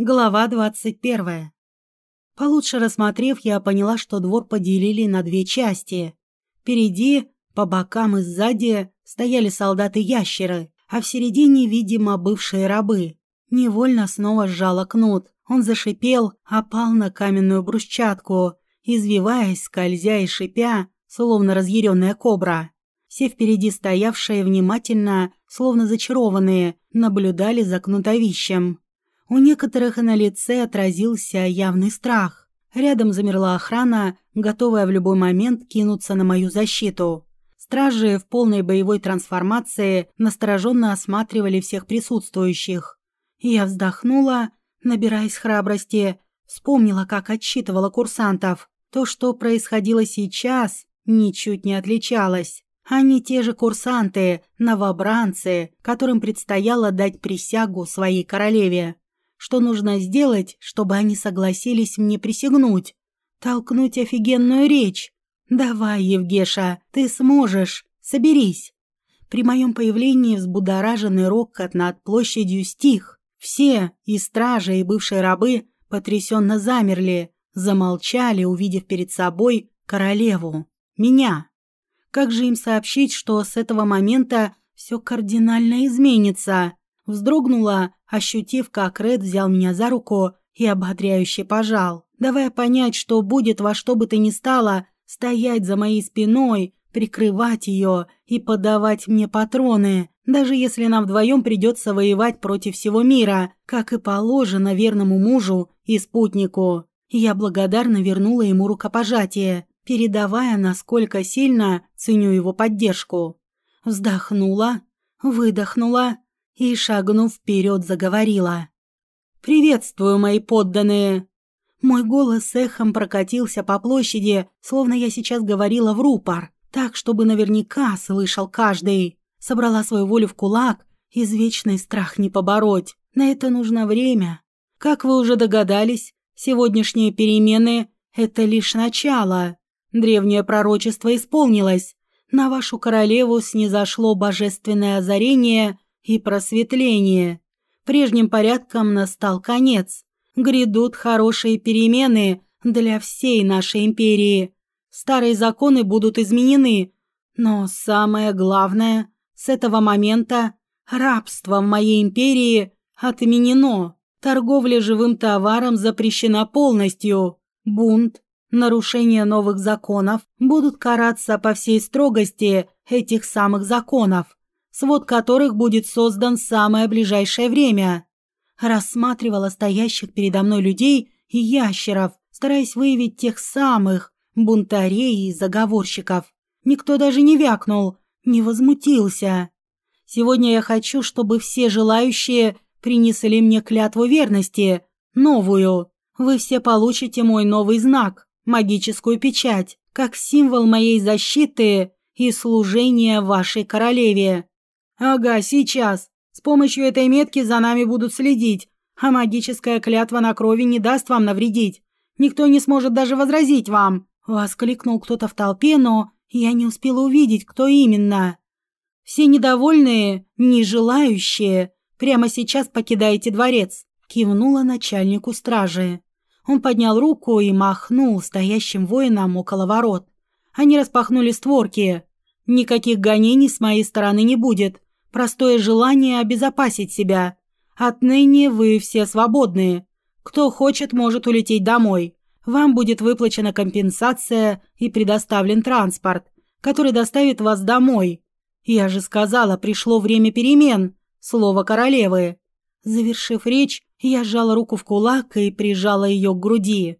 Глава двадцать первая. Получше рассмотрев, я поняла, что двор поделили на две части. Впереди, по бокам и сзади стояли солдаты-ящеры, а в середине, видимо, бывшие рабы. Невольно снова сжала кнут. Он зашипел, опал на каменную брусчатку, извиваясь, скользя и шипя, словно разъяренная кобра. Все впереди стоявшие внимательно, словно зачарованные, наблюдали за кнутовищем. У некоторых на лице отразился явный страх. Рядом замерла охрана, готовая в любой момент кинуться на мою защиту. Стражи в полной боевой трансформации настороженно осматривали всех присутствующих. Я вздохнула, набираясь храбрости, вспомнила, как отчитывала курсантов. То, что происходило сейчас, ничуть не отличалось. Они те же курсанты, новобранцы, которым предстояло дать присягу своей королеве. Что нужно сделать, чтобы они согласились мне присягнуть? Толкнуть офигенную речь. Давай, Евгеша, ты сможешь. Соберись. При моем появлении взбудораженный рокот над площадью стих. Все, и стражи, и бывшие рабы, потрясенно замерли, замолчали, увидев перед собой королеву. Меня. Как же им сообщить, что с этого момента все кардинально изменится? Вздрогнула, ощутив, как Ред взял меня за руку и ободряюще пожал, давая понять, что будет во что бы то ни стало стоять за моей спиной, прикрывать ее и подавать мне патроны, даже если нам вдвоем придется воевать против всего мира, как и положено верному мужу и спутнику. Я благодарно вернула ему рукопожатие, передавая, насколько сильно ценю его поддержку. Вздохнула, выдохнула и, шагнув вперед, заговорила. «Приветствую, мои подданные!» Мой голос эхом прокатился по площади, словно я сейчас говорила в рупор, так, чтобы наверняка слышал каждый. Собрала свою волю в кулак, извечный страх не побороть. На это нужно время. Как вы уже догадались, сегодняшние перемены – это лишь начало. Древнее пророчество исполнилось. На вашу королеву снизошло божественное озарение – и просветление. Прежним порядком настал конец. Грядут хорошие перемены для всей нашей империи. Старые законы будут изменены, но самое главное, с этого момента рабство в моей империи отменено. Торговля живым товаром запрещена полностью. Бунт, нарушение новых законов будут караться по всей строгости этих самых законов свод которых будет создан в самое ближайшее время. Рассматривала стоящих передо мной людей и ящеров, стараясь выявить тех самых бунтарей и заговорщиков. Никто даже не вякнул, не возмутился. Сегодня я хочу, чтобы все желающие принесли мне клятву верности, новую. Вы все получите мой новый знак, магическую печать, как символ моей защиты и служения вашей королеве. «Ага, сейчас. С помощью этой метки за нами будут следить, а магическая клятва на крови не даст вам навредить. Никто не сможет даже возразить вам!» Воскликнул кто-то в толпе, но я не успела увидеть, кто именно. «Все недовольные, не желающие, прямо сейчас покидаете дворец», кивнула начальнику стражи. Он поднял руку и махнул стоящим воинам около ворот. Они распахнули створки. «Никаких гонений с моей стороны не будет простое желание обезопасить себя. Отныне вы все свободны. Кто хочет, может улететь домой. Вам будет выплачена компенсация и предоставлен транспорт, который доставит вас домой. Я же сказала, пришло время перемен. Слово королевы. Завершив речь, я сжала руку в кулак и прижала ее к груди.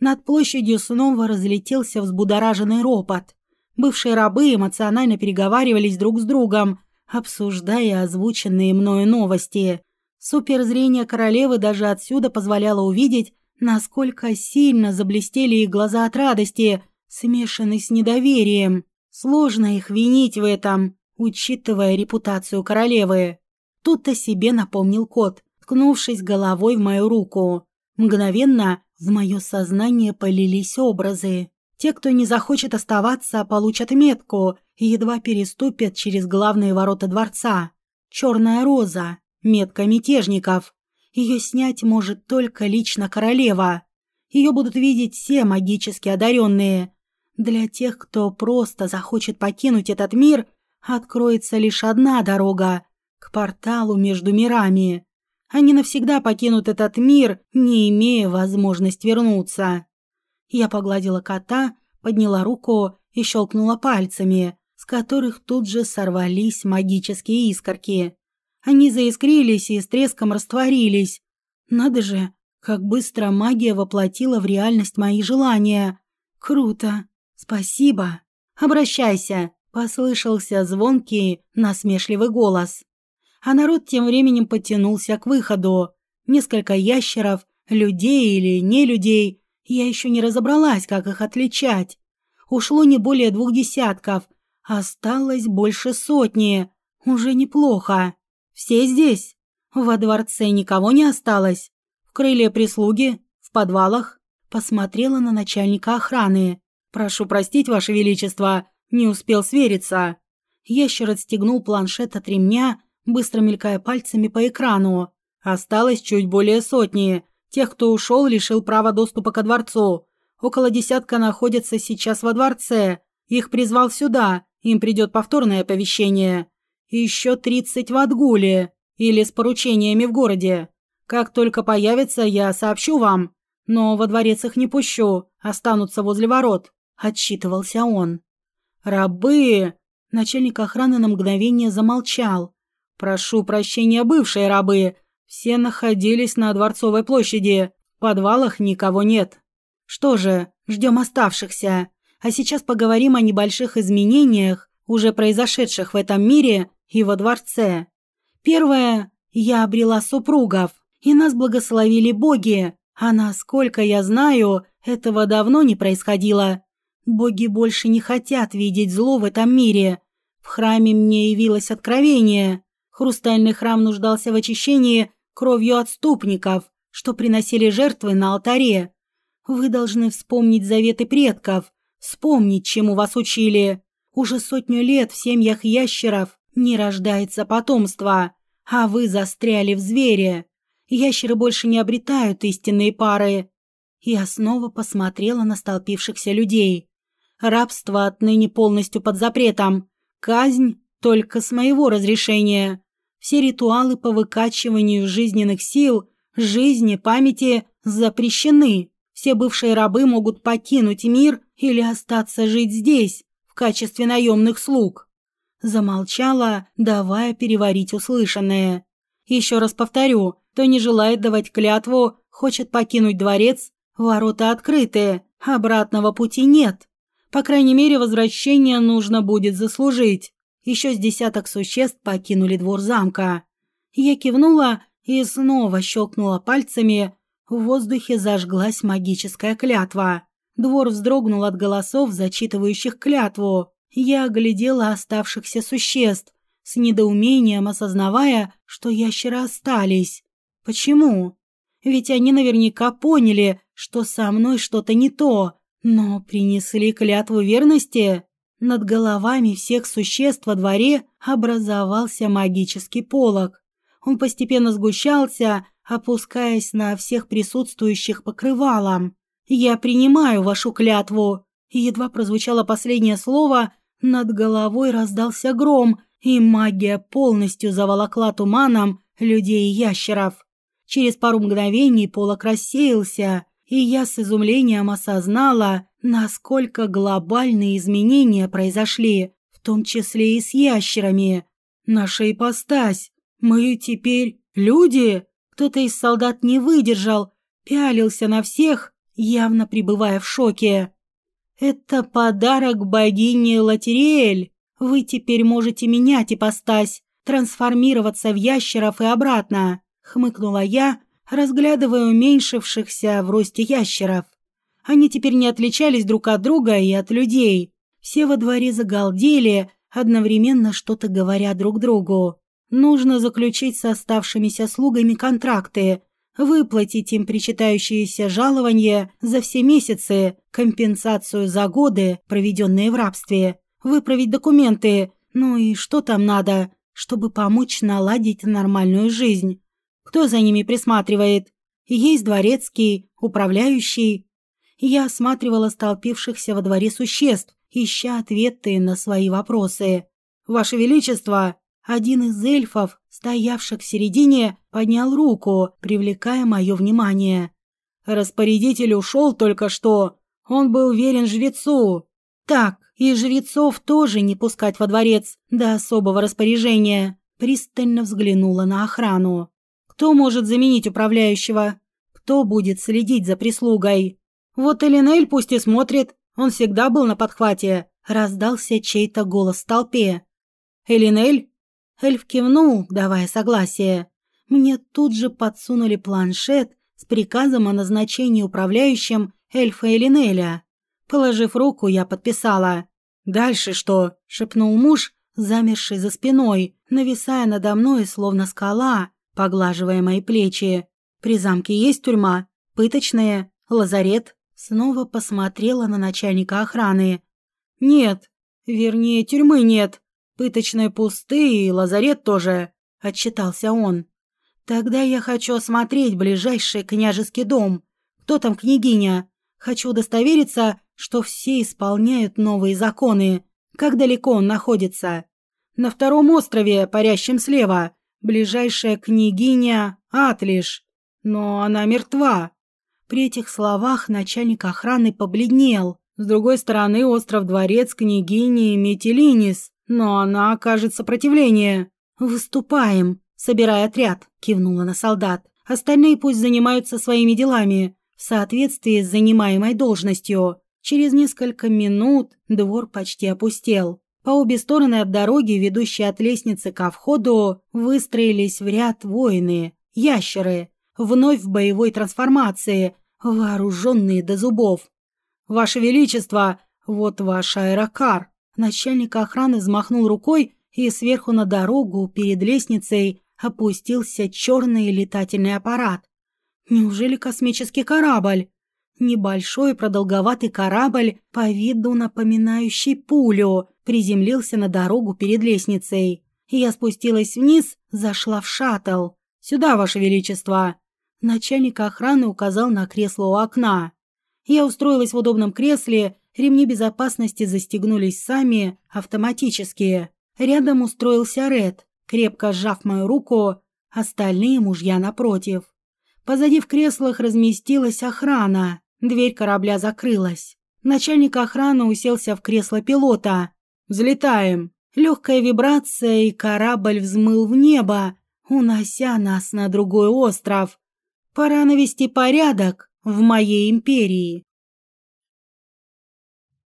Над площадью снова разлетелся взбудораженный ропот. Бывшие рабы эмоционально переговаривались друг с другом, обсуждая озвученные мною новости. Суперзрение королевы даже отсюда позволяло увидеть, насколько сильно заблестели их глаза от радости, смешанной с недоверием. Сложно их винить в этом, учитывая репутацию королевы. Тут-то себе напомнил кот, ткнувшись головой в мою руку. Мгновенно в мое сознание полились образы. Те, кто не захочет оставаться, получат метку и едва переступят через главные ворота дворца. Черная роза, метка мятежников. Ее снять может только лично королева. Ее будут видеть все магически одаренные. Для тех, кто просто захочет покинуть этот мир, откроется лишь одна дорога – к порталу между мирами. Они навсегда покинут этот мир, не имея возможности вернуться. Я погладила кота, подняла руку и щелкнула пальцами, с которых тут же сорвались магические искорки. Они заискрились и с треском растворились. Надо же, как быстро магия воплотила в реальность мои желания. Круто. Спасибо. Обращайся, послышался звонкий, насмешливый голос. А народ тем временем потянулся к выходу. Несколько ящеров, людей или не людей, я еще не разобралась, как их отличать. Ушло не более двух десятков, осталось больше сотни. Уже неплохо. Все здесь? Во дворце никого не осталось? В крыле прислуги? В подвалах? Посмотрела на начальника охраны. Прошу простить, Ваше Величество, не успел свериться. Ящер отстегнул планшет от ремня, быстро мелькая пальцами по экрану. Осталось чуть более сотни. Тех, кто ушел, лишил права доступа ко дворцу. Около десятка находятся сейчас во дворце. Их призвал сюда. Им придет повторное оповещение. Еще тридцать в Адгуле. Или с поручениями в городе. Как только появится, я сообщу вам. Но во дворец их не пущу. Останутся возле ворот. Отчитывался он. Рабы! Начальник охраны на мгновение замолчал. Прошу прощения, бывшие рабы. Все находились на Дворцовой площади. В подвалах никого нет. Что же, ждем оставшихся. А сейчас поговорим о небольших изменениях, уже произошедших в этом мире и во дворце. Первое. Я обрела супругов, и нас благословили боги. А насколько я знаю, этого давно не происходило. Боги больше не хотят видеть зло в этом мире. В храме мне явилось откровение. Хрустальный храм нуждался в очищении кровью отступников, что приносили жертвы на алтаре. Вы должны вспомнить заветы предков, вспомнить, чему вас учили. Уже сотню лет в семьях ящеров не рождается потомство, а вы застряли в звере. Ящеры больше не обретают истинные пары. Я снова посмотрела на столпившихся людей. Рабство отныне полностью под запретом. Казнь только с моего разрешения. Все ритуалы по выкачиванию жизненных сил, жизни, памяти запрещены. Все бывшие рабы могут покинуть мир или остаться жить здесь, в качестве наемных слуг. Замолчала, давая переварить услышанное. Еще раз повторю, кто не желает давать клятву, хочет покинуть дворец, ворота открыты, обратного пути нет. По крайней мере, возвращение нужно будет заслужить. Еще с десяток существ покинули двор замка. Я кивнула и снова щелкнула пальцами, в воздухе зажглась магическая клятва. Двор вздрогнул от голосов, зачитывающих клятву. Я оглядела оставшихся существ, с недоумением осознавая, что ящеры остались. Почему? Ведь они наверняка поняли, что со мной что-то не то, но принесли клятву верности. Над головами всех существ во дворе образовался магический полог. Он постепенно сгущался, опускаясь на всех присутствующих покрывалом. «Я принимаю вашу клятву!» Едва прозвучало последнее слово, над головой раздался гром, и магия полностью заволокла туманом людей и ящеров. Через пару мгновений полок рассеялся, и я с изумлением осознала, насколько глобальные изменения произошли, в том числе и с ящерами. Наша ипостась. Мы теперь люди? Кто-то из солдат не выдержал, пялился на всех, явно пребывая в шоке. «Это подарок богине Латериэль. Вы теперь можете менять ипостась, трансформироваться в ящеров и обратно», — хмыкнула я, разглядывая уменьшившихся в росте ящеров. Они теперь не отличались друг от друга и от людей. Все во дворе загалдели, одновременно что-то говоря друг другу. Нужно заключить с оставшимися слугами контракты, выплатить им причитающиеся жалования за все месяцы, компенсацию за годы, проведенные в рабстве, выправить документы, ну и что там надо, чтобы помочь наладить нормальную жизнь. Кто за ними присматривает? Есть дворецкий, управляющий. Я осматривала столпившихся во дворе существ, ища ответы на свои вопросы. «Ваше Величество!» Один из эльфов, стоявших в середине, поднял руку, привлекая мое внимание. Распорядитель ушел только что. Он был верен жрецу. Так, и жрецов тоже не пускать во дворец до особого распоряжения. Пристально взглянула на охрану. Кто может заменить управляющего? Кто будет следить за прислугой? Вот Элинель пусть и смотрит. Он всегда был на подхвате. Раздался чей-то голос в толпе. Элинель? Эльф кивнул, давая согласие. Мне тут же подсунули планшет с приказом о назначении управляющим эльфа Элинеля. Положив руку, я подписала. «Дальше что?» – шепнул муж, замерший за спиной, нависая надо мной, словно скала, поглаживая мои плечи. «При замке есть тюрьма? Пыточная? Лазарет?» Снова посмотрела на начальника охраны. «Нет. Вернее, тюрьмы нет. Пыточные пусты и лазарет тоже», – отчитался он. «Тогда я хочу осмотреть ближайший княжеский дом. Кто там княгиня? Хочу удостовериться, что все исполняют новые законы. Как далеко он находится? На втором острове, парящем слева, ближайшая княгиня Атлиш. Но она мертва. При этих словах начальник охраны побледнел. С другой стороны остров-дворец княгини Метелинис, но она окажет сопротивление. «Выступаем», собирая отряд», – кивнула на солдат. «Остальные пусть занимаются своими делами в соответствии с занимаемой должностью. Через несколько минут двор почти опустел. По обе стороны от дороги, ведущей от лестницы ко входу, выстроились в ряд воины, ящеры, вновь в боевой трансформации, вооруженные до зубов. «Ваше Величество, вот ваш аэрокар!» Начальник охраны взмахнул рукой, и сверху на дорогу перед лестницей опустился черный летательный аппарат. Неужели космический корабль? Небольшой продолговатый корабль, по виду напоминающий пулю, приземлился на дорогу перед лестницей. Я спустилась вниз, зашла в шаттл. «Сюда, Ваше Величество!» Начальник охраны указал на кресло у окна. Я устроилась в удобном кресле, ремни безопасности застегнулись сами, автоматически. Рядом устроился Ред, крепко сжав мою руку, остальные мужья напротив. Позади в креслах разместилась охрана. Дверь корабля закрылась. Начальник охраны уселся в кресло пилота. «Взлетаем!» Легкая вибрация, и корабль взмыл в небо, унося нас на другой остров. Пора навести порядок в моей империи.